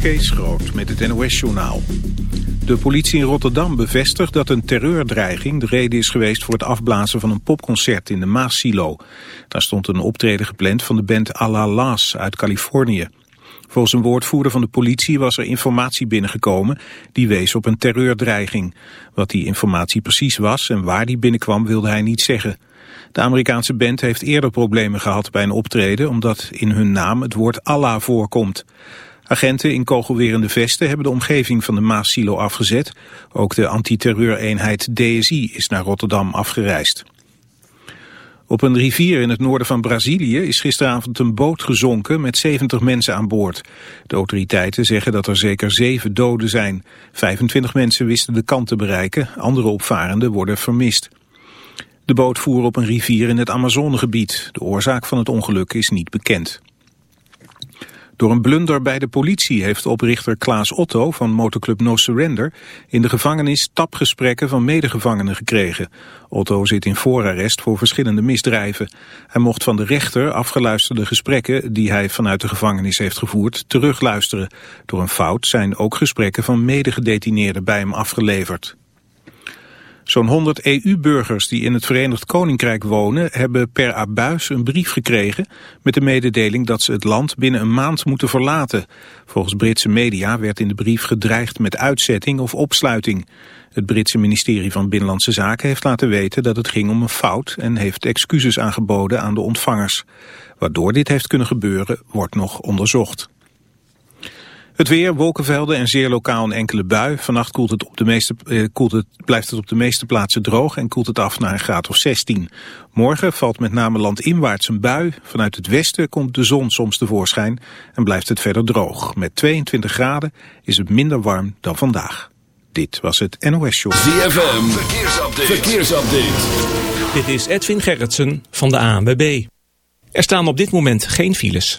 Kees Groot met het NOS-journaal. De politie in Rotterdam bevestigt dat een terreurdreiging de reden is geweest voor het afblazen van een popconcert in de Maassilo. Daar stond een optreden gepland van de band Alalas uit Californië. Volgens een woordvoerder van de politie was er informatie binnengekomen die wees op een terreurdreiging. Wat die informatie precies was en waar die binnenkwam wilde hij niet zeggen. De Amerikaanse band heeft eerder problemen gehad bij een optreden omdat in hun naam het woord Allah voorkomt. Agenten in kogelwerende vesten hebben de omgeving van de Maassilo afgezet. Ook de antiterreureenheid DSI is naar Rotterdam afgereisd. Op een rivier in het noorden van Brazilië is gisteravond een boot gezonken met 70 mensen aan boord. De autoriteiten zeggen dat er zeker zeven doden zijn. 25 mensen wisten de kant te bereiken, andere opvarenden worden vermist. De boot voer op een rivier in het Amazonegebied. De oorzaak van het ongeluk is niet bekend. Door een blunder bij de politie heeft oprichter Klaas Otto van motorclub No Surrender in de gevangenis tapgesprekken van medegevangenen gekregen. Otto zit in voorarrest voor verschillende misdrijven. Hij mocht van de rechter afgeluisterde gesprekken die hij vanuit de gevangenis heeft gevoerd terugluisteren. Door een fout zijn ook gesprekken van medegedetineerden bij hem afgeleverd. Zo'n 100 EU-burgers die in het Verenigd Koninkrijk wonen... hebben per abuis een brief gekregen met de mededeling dat ze het land binnen een maand moeten verlaten. Volgens Britse media werd in de brief gedreigd met uitzetting of opsluiting. Het Britse ministerie van Binnenlandse Zaken heeft laten weten dat het ging om een fout... en heeft excuses aangeboden aan de ontvangers. Waardoor dit heeft kunnen gebeuren wordt nog onderzocht. Het weer, wolkenvelden en zeer lokaal een enkele bui. Vannacht koelt het op de meeste, eh, koelt het, blijft het op de meeste plaatsen droog en koelt het af naar een graad of 16. Morgen valt met name landinwaarts een bui. Vanuit het westen komt de zon soms tevoorschijn en blijft het verder droog. Met 22 graden is het minder warm dan vandaag. Dit was het NOS Show. ZFM, verkeersupdate. verkeersupdate. Dit is Edwin Gerritsen van de ANWB. Er staan op dit moment geen files.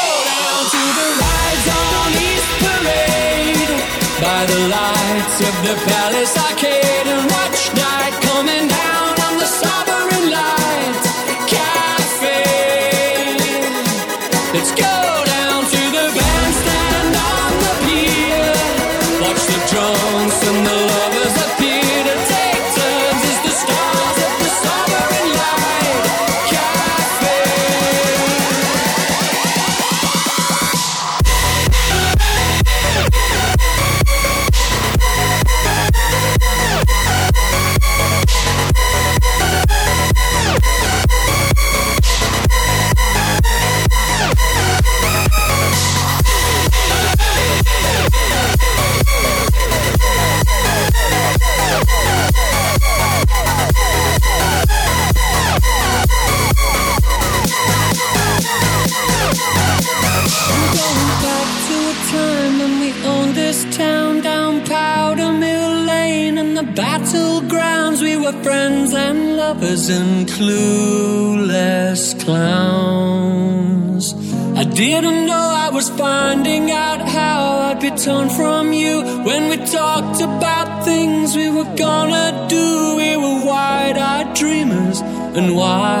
by the lights of the Palace. Arcade and why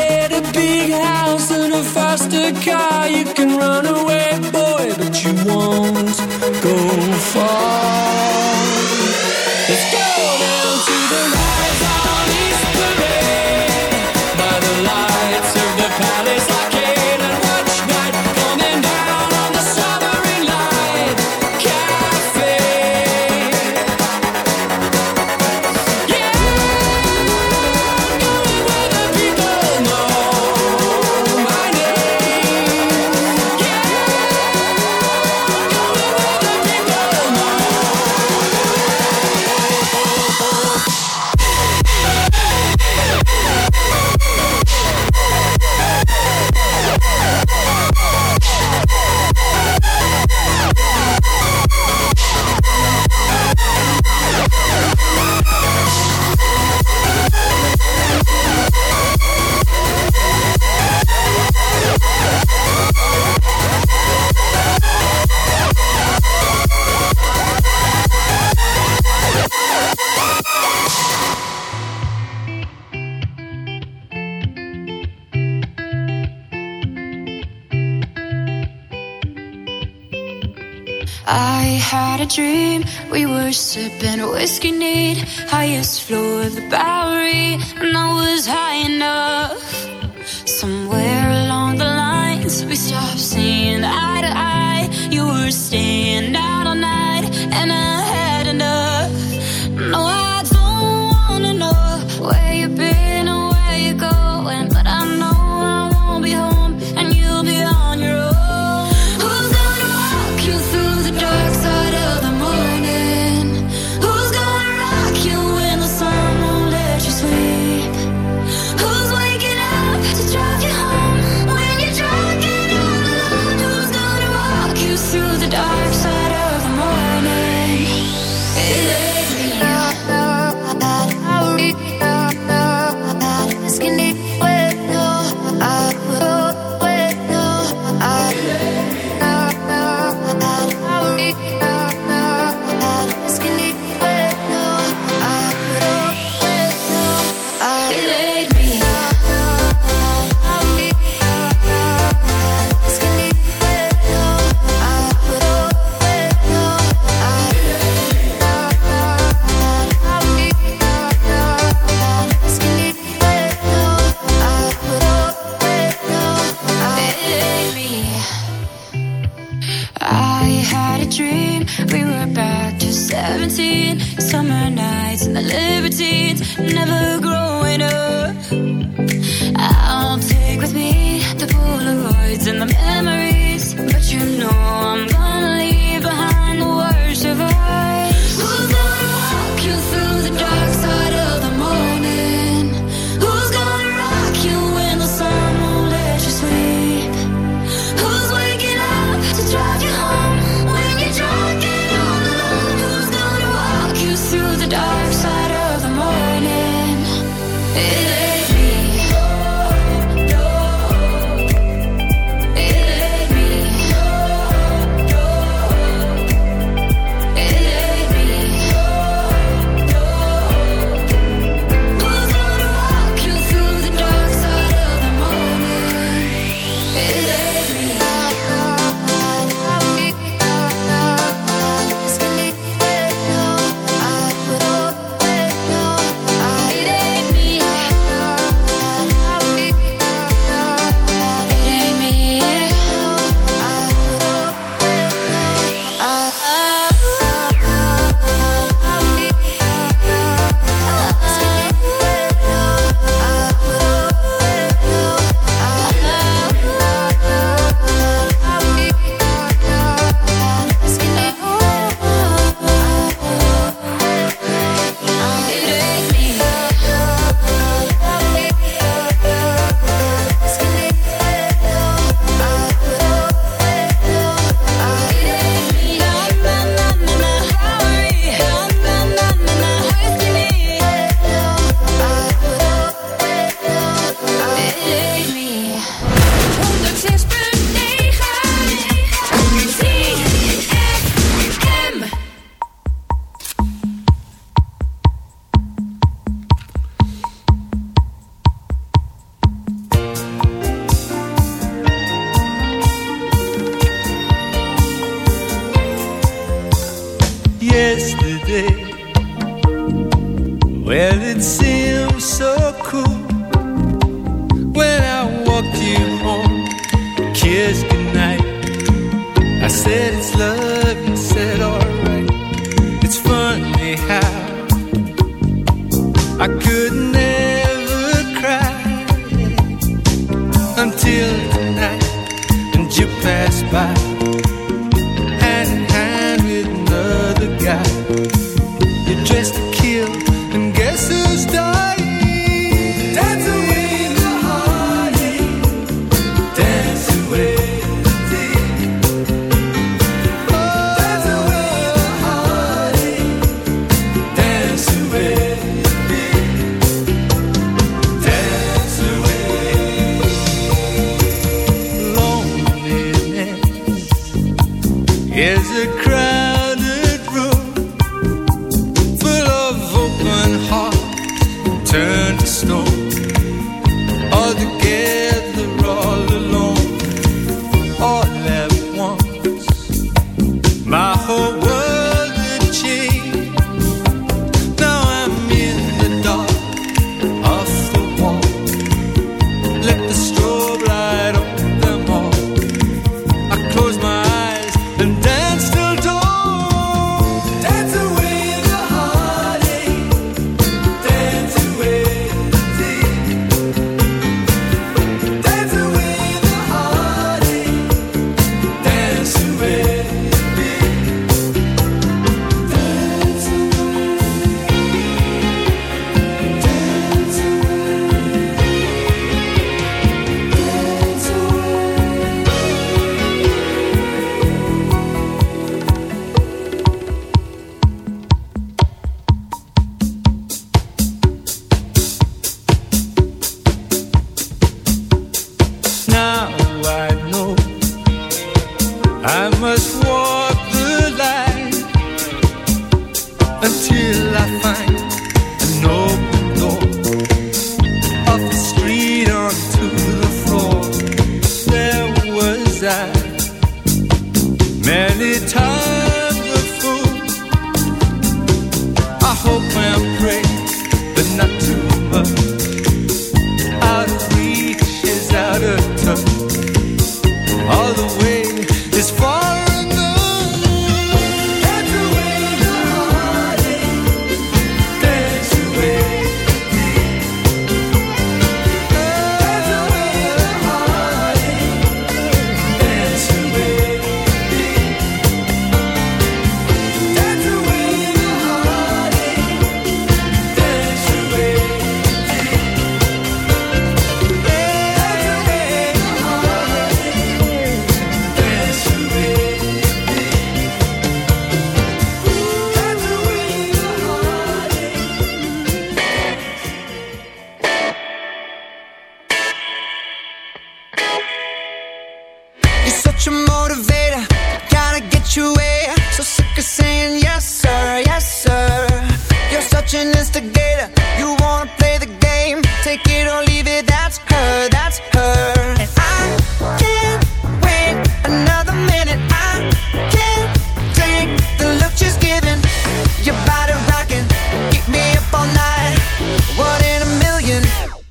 sipping whiskey, need highest floor of the Bowery, and I was high enough. Somewhere along the lines, we stopped seeing. Well, it seems so cool when I walked you home, kissed goodnight. I said it's love,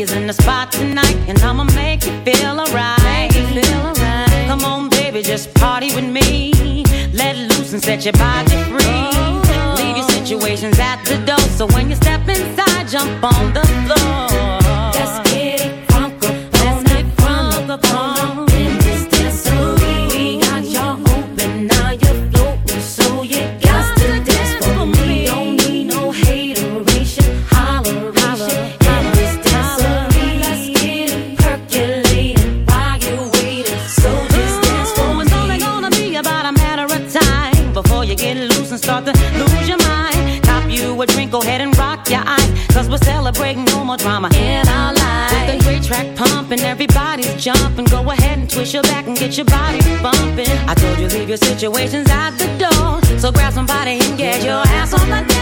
is in the spot tonight, and I'ma make you feel alright. Right. Come on, baby, just party with me. Let loose and set your body free. Leave your situations at the door, so when you step inside, jump on the get your body bumping. I told you leave your situations at the door. So grab somebody and get your ass on the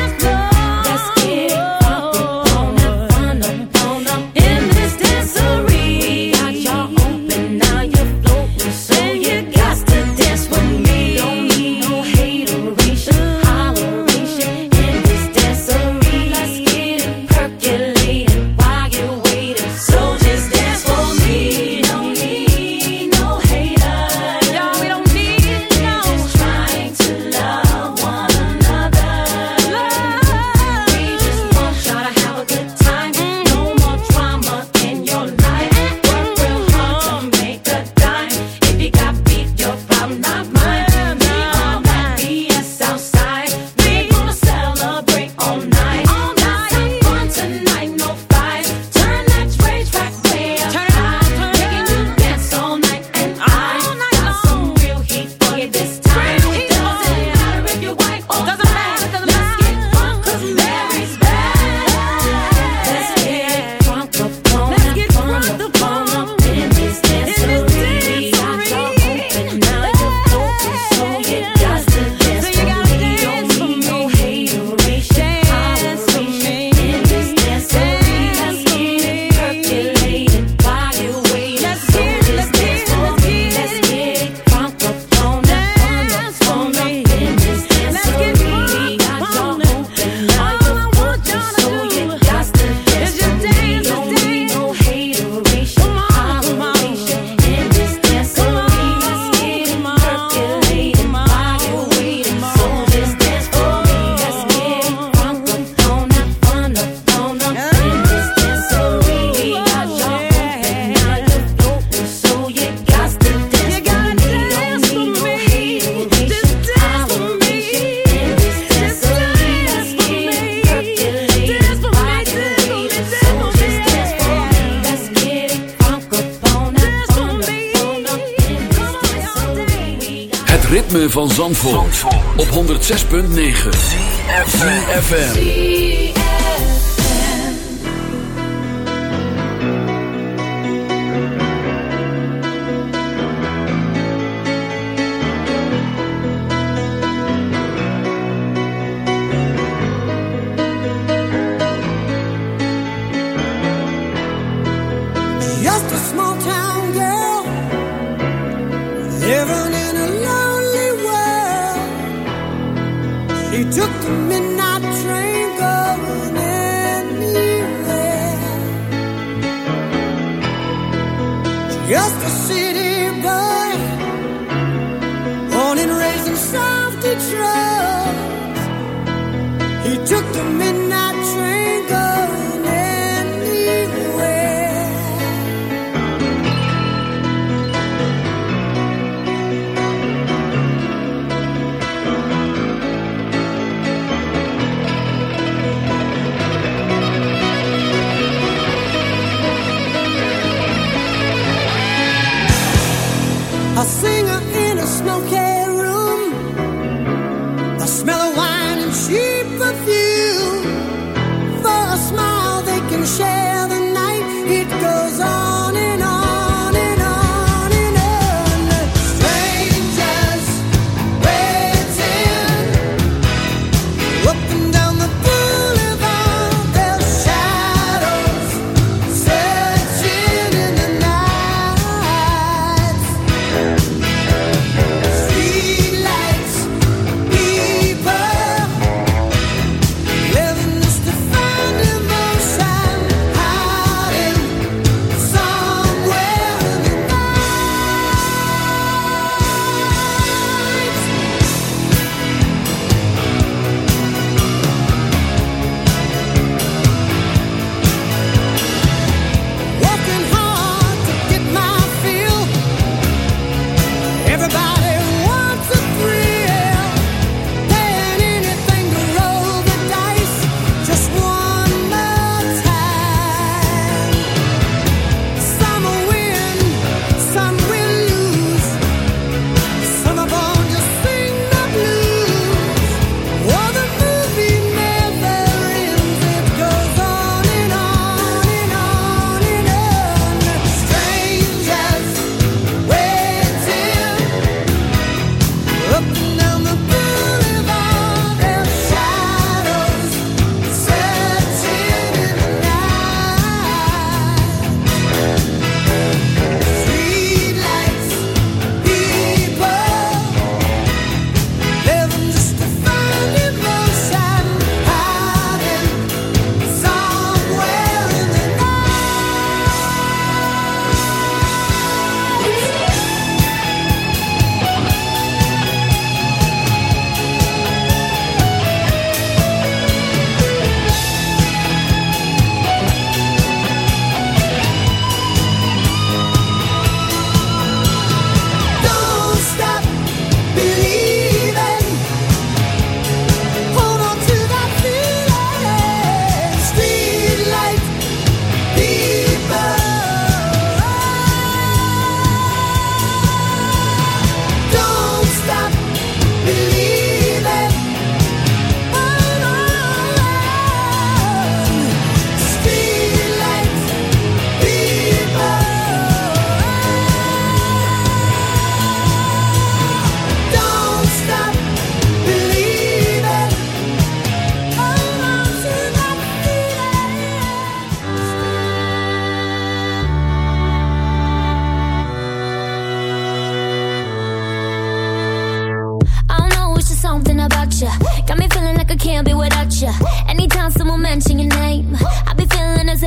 Just a city boy, born and raised in South Detroit.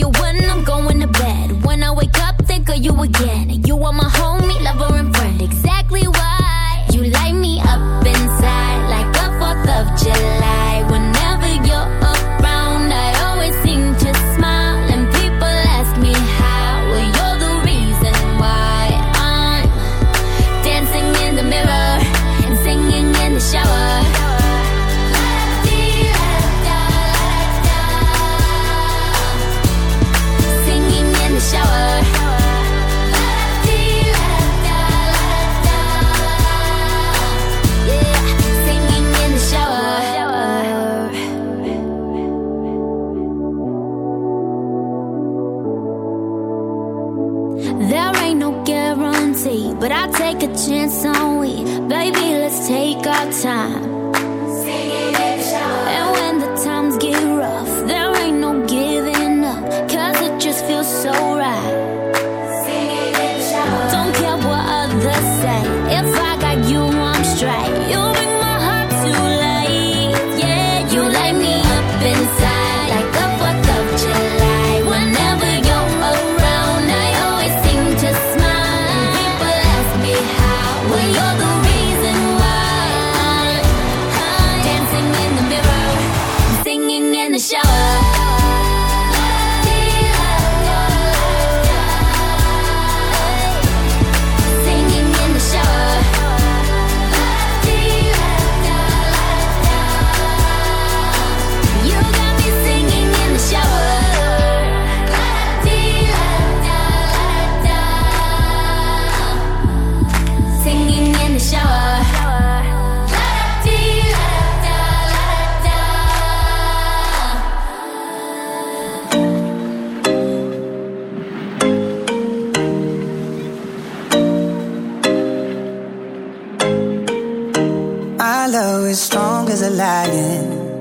you win. ain't no guarantee, but I'll take a chance on we. Baby, let's take our time. And when the times get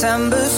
September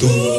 Boom.